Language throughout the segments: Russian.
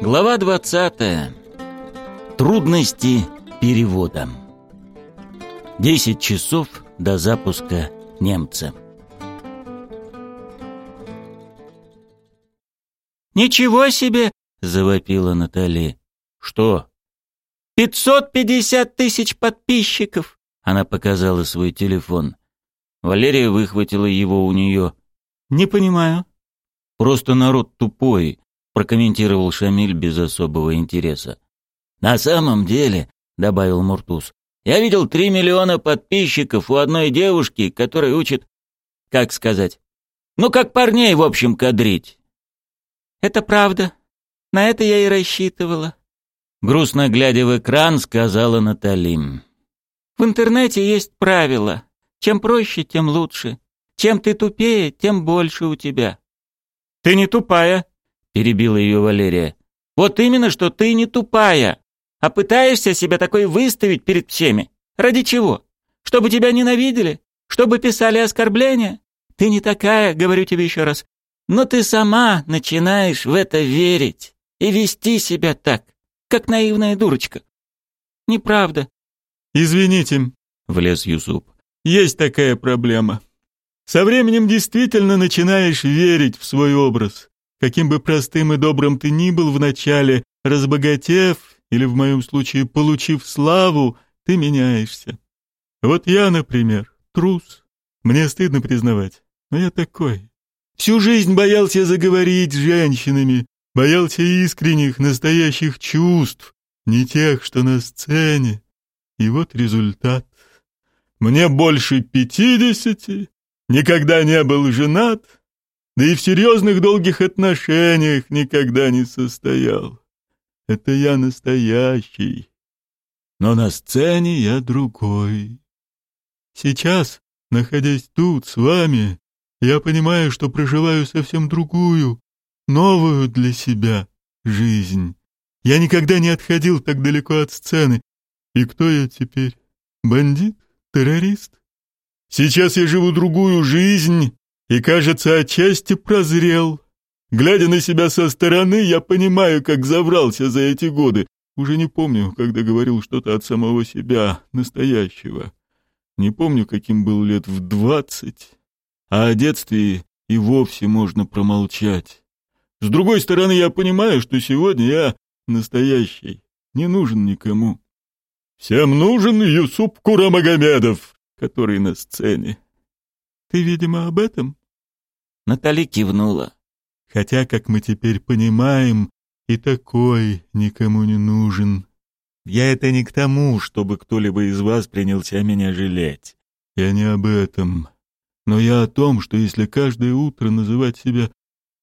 Глава 20. Трудности перевода. 10 часов до запуска немца. «Ничего себе!» — завопила Натали. «Что?» «Пятьсот пятьдесят тысяч подписчиков!» Она показала свой телефон. Валерия выхватила его у нее. «Не понимаю». «Просто народ тупой», — прокомментировал Шамиль без особого интереса. «На самом деле», — добавил Муртуз, — «я видел три миллиона подписчиков у одной девушки, которая учит, как сказать, ну, как парней, в общем, кадрить». «Это правда. На это я и рассчитывала», — грустно глядя в экран, сказала Натали. «В интернете есть правило. Чем проще, тем лучше. Чем ты тупее, тем больше у тебя». «Ты не тупая», — перебила ее Валерия. «Вот именно, что ты не тупая, а пытаешься себя такой выставить перед всеми. Ради чего? Чтобы тебя ненавидели? Чтобы писали оскорбления? Ты не такая, говорю тебе еще раз. Но ты сама начинаешь в это верить и вести себя так, как наивная дурочка. Неправда. «Извините», — влез Юсуп. «Есть такая проблема. Со временем действительно начинаешь верить в свой образ. Каким бы простым и добрым ты ни был вначале, разбогатев, или в моем случае получив славу, ты меняешься. Вот я, например, трус. Мне стыдно признавать, но я такой. Всю жизнь боялся заговорить с женщинами, боялся искренних, настоящих чувств, не тех, что на сцене. И вот результат. Мне больше пятидесяти, никогда не был женат, да и в серьезных долгих отношениях никогда не состоял. Это я настоящий. Но на сцене я другой. Сейчас, находясь тут с вами, я понимаю, что проживаю совсем другую, новую для себя жизнь. Я никогда не отходил так далеко от сцены. И кто я теперь? Бандит? Террорист? Сейчас я живу другую жизнь и, кажется, отчасти прозрел. Глядя на себя со стороны, я понимаю, как заврался за эти годы. Уже не помню, когда говорил что-то от самого себя, настоящего. Не помню, каким был лет в двадцать. А о детстве и вовсе можно промолчать. С другой стороны, я понимаю, что сегодня я настоящий, не нужен никому. Всем нужен Юсуп Курамагомедов, который на сцене. Ты, видимо, об этом? Натали кивнула. Хотя, как мы теперь понимаем, и такой никому не нужен. Я это не к тому, чтобы кто-либо из вас принялся меня жалеть. Я не об этом. Но я о том, что если каждое утро называть себя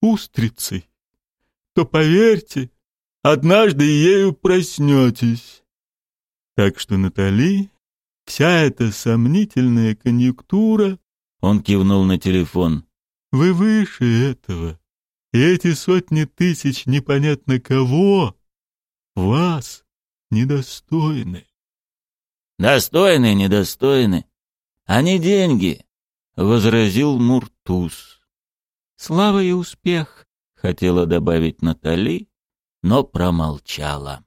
устрицей, то, поверьте, однажды ею проснетесь. Так что, Натали, вся эта сомнительная конъюнктура он кивнул на телефон. «Вы выше этого. И эти сотни тысяч непонятно кого вас недостойны». «Достойны, недостойны. Они деньги», — возразил Муртуз. «Слава и успех», — хотела добавить Натали, но промолчала.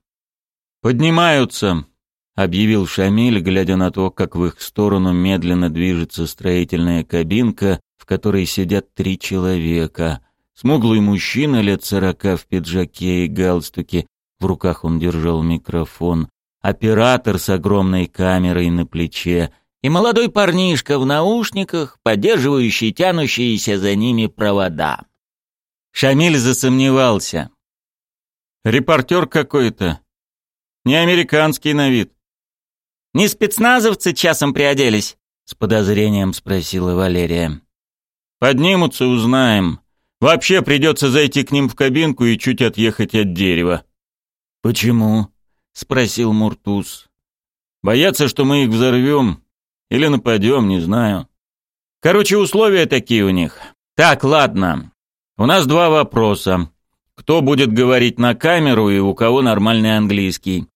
«Поднимаются», — объявил Шамиль, глядя на то, как в их сторону медленно движется строительная кабинка, в которой сидят три человека. Смуглый мужчина лет сорока в пиджаке и галстуке, в руках он держал микрофон, оператор с огромной камерой на плече и молодой парнишка в наушниках, поддерживающий тянущиеся за ними провода. Шамиль засомневался. «Репортер какой-то. Не американский на вид. «Не спецназовцы часом приоделись?» — с подозрением спросила Валерия. «Поднимутся, узнаем. Вообще придется зайти к ним в кабинку и чуть отъехать от дерева». «Почему?» — спросил Муртуз. «Боятся, что мы их взорвем. Или нападем, не знаю. Короче, условия такие у них. Так, ладно. У нас два вопроса. Кто будет говорить на камеру и у кого нормальный английский?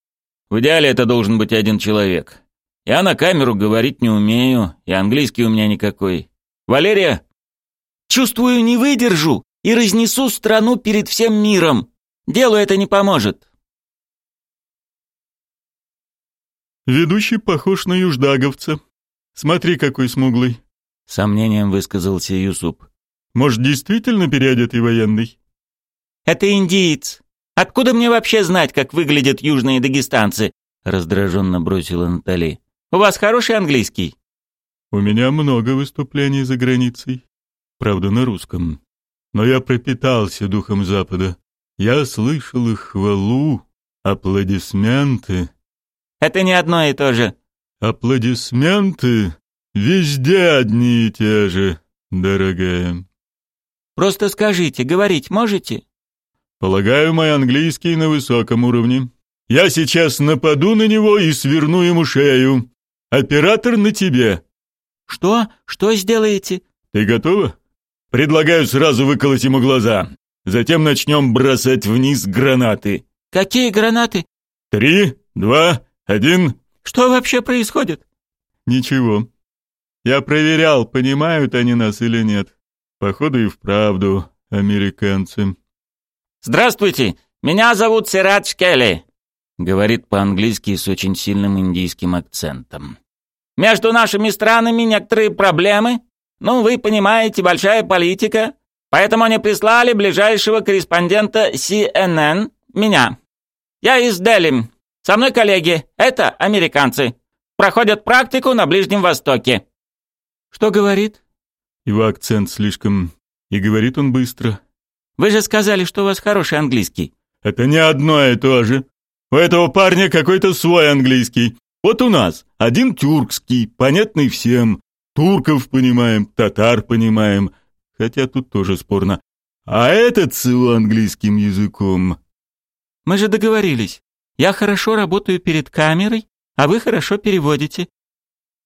В идеале это должен быть один человек. Я на камеру говорить не умею, и английский у меня никакой. Валерия? Чувствую, не выдержу и разнесу страну перед всем миром. Делу это не поможет. Ведущий похож на юждаговца. Смотри, какой смуглый. Сомнением высказался Юсуп. Может, действительно переодетый военный? Это индиец. Откуда мне вообще знать, как выглядят южные дагестанцы? Раздраженно бросила Натали. У вас хороший английский? У меня много выступлений за границей. Правда, на русском. Но я пропитался духом Запада. Я слышал их хвалу, аплодисменты. Это не одно и то же. Аплодисменты везде одни и те же, дорогая. Просто скажите, говорить можете? Полагаю, мой английский на высоком уровне. Я сейчас нападу на него и сверну ему шею. Оператор на тебе. Что? Что сделаете? Ты готова? Предлагаю сразу выколоть ему глаза. Затем начнем бросать вниз гранаты. Какие гранаты? Три, два, один. Что вообще происходит? Ничего. Я проверял, понимают они нас или нет. Походу и вправду американцы. Здравствуйте, меня зовут Сирадж Келли. Говорит по-английски с очень сильным индийским акцентом. Между нашими странами некоторые проблемы. Ну, вы понимаете, большая политика. Поэтому они прислали ближайшего корреспондента CNN, меня. Я из Дели. Со мной коллеги. Это американцы. Проходят практику на Ближнем Востоке. Что говорит? Его акцент слишком... И говорит он быстро. Вы же сказали, что у вас хороший английский. Это не одно и то же. У этого парня какой-то свой английский. Вот у нас один тюркский, понятный всем. Турков понимаем, татар понимаем, хотя тут тоже спорно. А этот с его английским языком... Мы же договорились. Я хорошо работаю перед камерой, а вы хорошо переводите.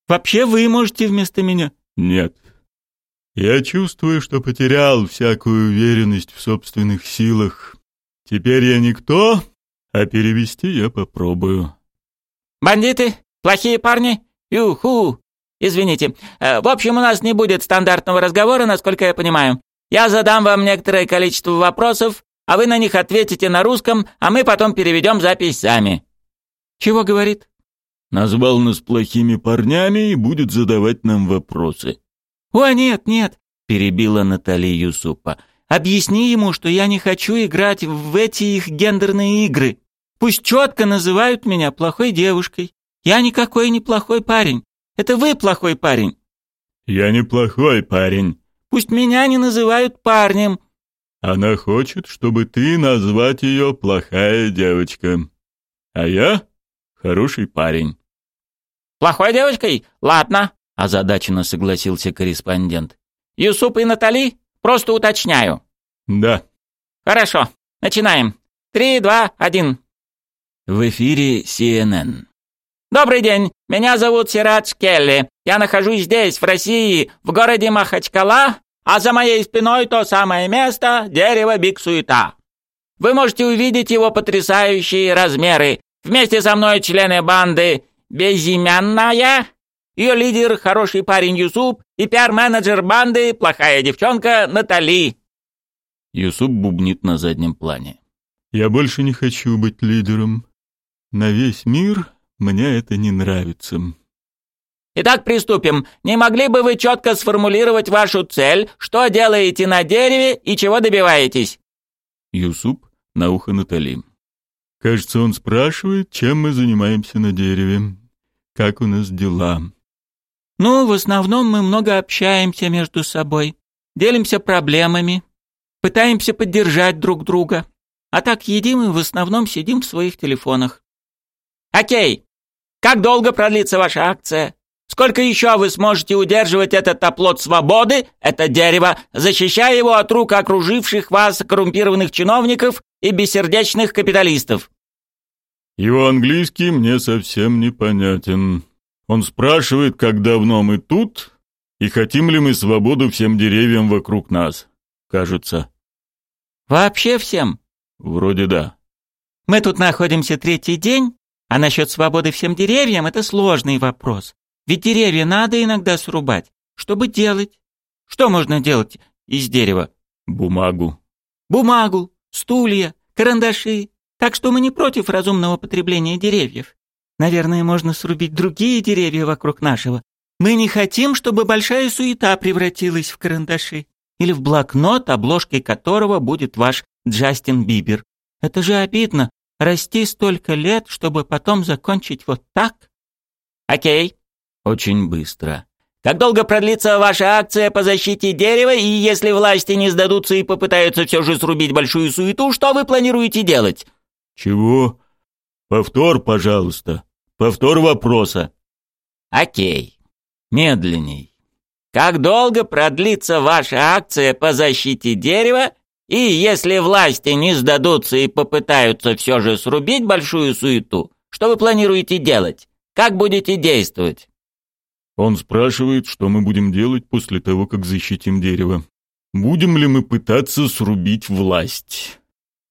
Вообще вы можете вместо меня. Нет. Я чувствую, что потерял всякую уверенность в собственных силах. Теперь я никто, а перевести я попробую. Бандиты? Плохие парни? Юху! Извините. Э, в общем, у нас не будет стандартного разговора, насколько я понимаю. Я задам вам некоторое количество вопросов, а вы на них ответите на русском, а мы потом переведем запись сами. Чего говорит? Назвал нас плохими парнями и будет задавать нам вопросы. О, нет, нет, перебила Натали Юсупа. Объясни ему, что я не хочу играть в эти их гендерные игры. Пусть четко называют меня плохой девушкой. Я никакой не плохой парень. Это вы плохой парень. Я не плохой парень. Пусть меня не называют парнем. Она хочет, чтобы ты назвать ее плохая девочка. А я хороший парень. Плохой девочкой? Ладно, озадаченно согласился корреспондент. Юсуп и Натали? Просто уточняю. Да. Хорошо. Начинаем. Три, два, один. В эфире CNN. Добрый день. Меня зовут Сирадж Келли. Я нахожусь здесь, в России, в городе Махачкала, а за моей спиной то самое место — дерево Биг-Суета. Вы можете увидеть его потрясающие размеры. Вместе со мной члены банды «Безымянная», ее лидер — хороший парень Юсуп и пиар-менеджер банды «Плохая девчонка» Натали. Юсуп бубнит на заднем плане. «Я больше не хочу быть лидером. На весь мир мне это не нравится». Итак, приступим. Не могли бы вы четко сформулировать вашу цель, что делаете на дереве и чего добиваетесь? Юсуп на ухо Натали. Кажется, он спрашивает, чем мы занимаемся на дереве. Как у нас дела? Ну, в основном мы много общаемся между собой, делимся проблемами, пытаемся поддержать друг друга. А так едим и в основном сидим в своих телефонах. Окей. Как долго продлится ваша акция? Сколько еще вы сможете удерживать этот оплот свободы, это дерево, защищая его от рук окруживших вас коррумпированных чиновников и бессердечных капиталистов? Его английский мне совсем непонятен. Он спрашивает, как давно мы тут и хотим ли мы свободу всем деревьям вокруг нас. Кажется. Вообще всем? Вроде да. Мы тут находимся третий день, а насчет свободы всем деревьям это сложный вопрос. Ведь деревья надо иногда срубать. Чтобы делать? Что можно делать из дерева? Бумагу. Бумагу, стулья, карандаши. Так что мы не против разумного потребления деревьев. Наверное, можно срубить другие деревья вокруг нашего. Мы не хотим, чтобы большая суета превратилась в карандаши. Или в блокнот, обложкой которого будет ваш Джастин Бибер. Это же обидно. Расти столько лет, чтобы потом закончить вот так. Окей. Очень быстро. Как долго продлится ваша акция по защите дерева, и если власти не сдадутся и попытаются все же срубить большую суету, что вы планируете делать? Чего? Повтор, пожалуйста. Повтор вопроса. Окей. Медленней. Как долго продлится ваша акция по защите дерева, и если власти не сдадутся и попытаются все же срубить большую суету, что вы планируете делать? Как будете действовать? Он спрашивает, что мы будем делать после того, как защитим дерево. Будем ли мы пытаться срубить власть?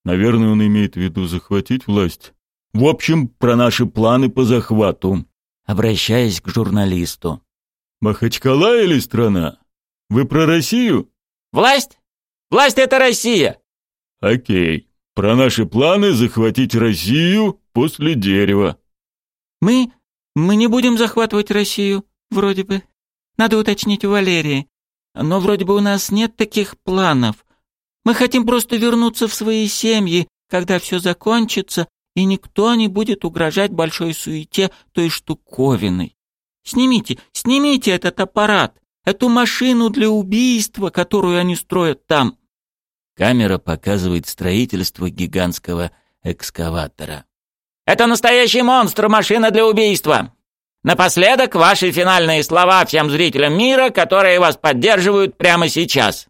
Наверное, он имеет в виду захватить власть. В общем, про наши планы по захвату. Обращаясь к журналисту. Махачкала или страна? Вы про Россию? Власть? Власть — это Россия. Окей. Про наши планы захватить Россию после дерева. Мы... мы не будем захватывать Россию. Вроде бы. Надо уточнить у Валерии. Но вроде бы у нас нет таких планов. Мы хотим просто вернуться в свои семьи, когда все закончится, и никто не будет угрожать большой суете той штуковиной. Снимите, снимите этот аппарат, эту машину для убийства, которую они строят там. Камера показывает строительство гигантского экскаватора. Это настоящий монстр, машина для убийства. Напоследок ваши финальные слова всем зрителям мира, которые вас поддерживают прямо сейчас.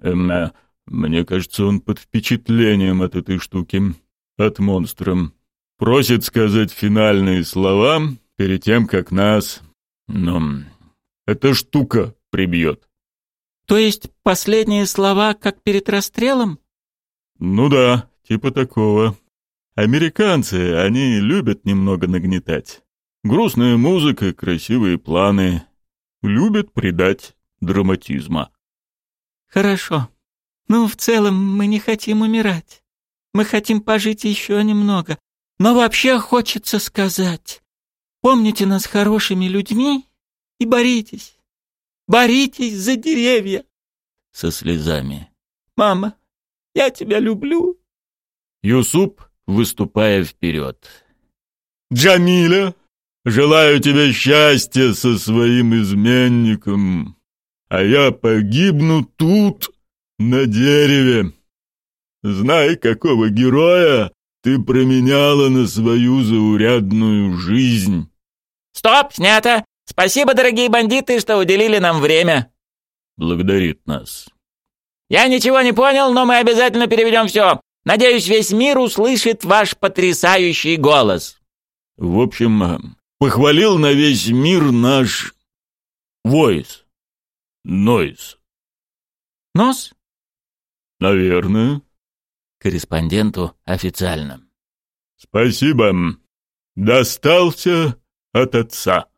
Эм, э, мне кажется, он под впечатлением от этой штуки, от монстра. Просит сказать финальные слова перед тем, как нас, ну, эта штука прибьет. То есть последние слова, как перед расстрелом? Ну да, типа такого. Американцы, они любят немного нагнетать. Грустная музыка, красивые планы. Любят придать драматизма. Хорошо. Ну, в целом, мы не хотим умирать. Мы хотим пожить еще немного. Но вообще хочется сказать. Помните нас хорошими людьми и боритесь. Боритесь за деревья. Со слезами. Мама, я тебя люблю. Юсуп, выступая вперед. Джамиля, Желаю тебе счастья со своим изменником, а я погибну тут, на дереве. Знай, какого героя ты променяла на свою заурядную жизнь. Стоп, снято. Спасибо, дорогие бандиты, что уделили нам время. Благодарит нас. Я ничего не понял, но мы обязательно переведем все. Надеюсь, весь мир услышит ваш потрясающий голос. В общем, похвалил на весь мир наш войс, нойс. Нос? Наверное. Корреспонденту официально. Спасибо. Достался от отца.